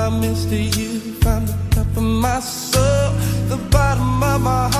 promise to you from the top of my soul, the bottom of my heart.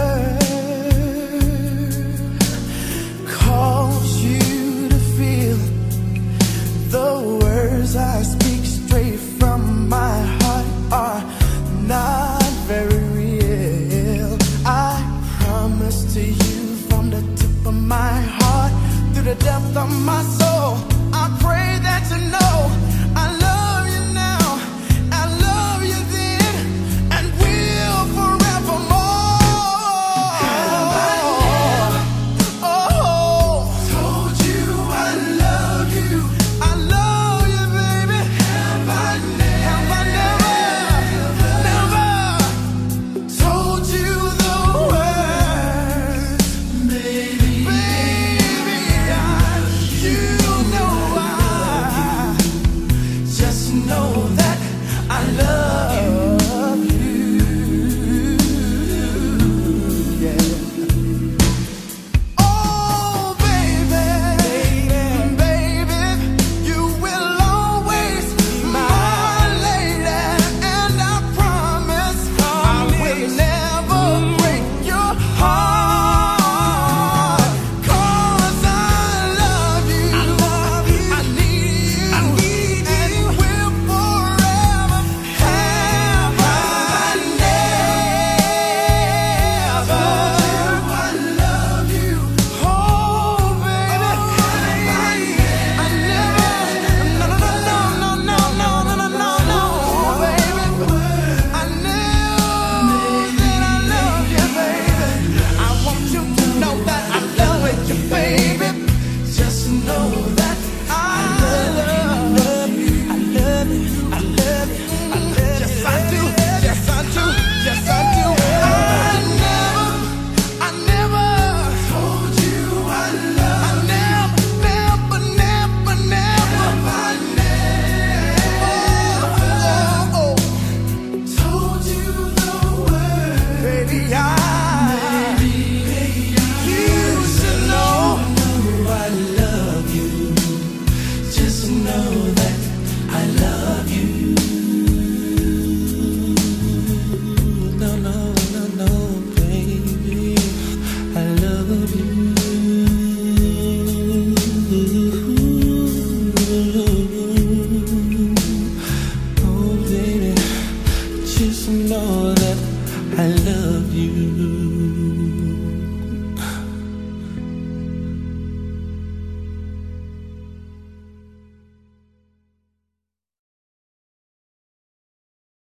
words I speak straight from my heart are not very real. I promise to you from the tip of my heart, through the depth of my soul, I pray that you know. sky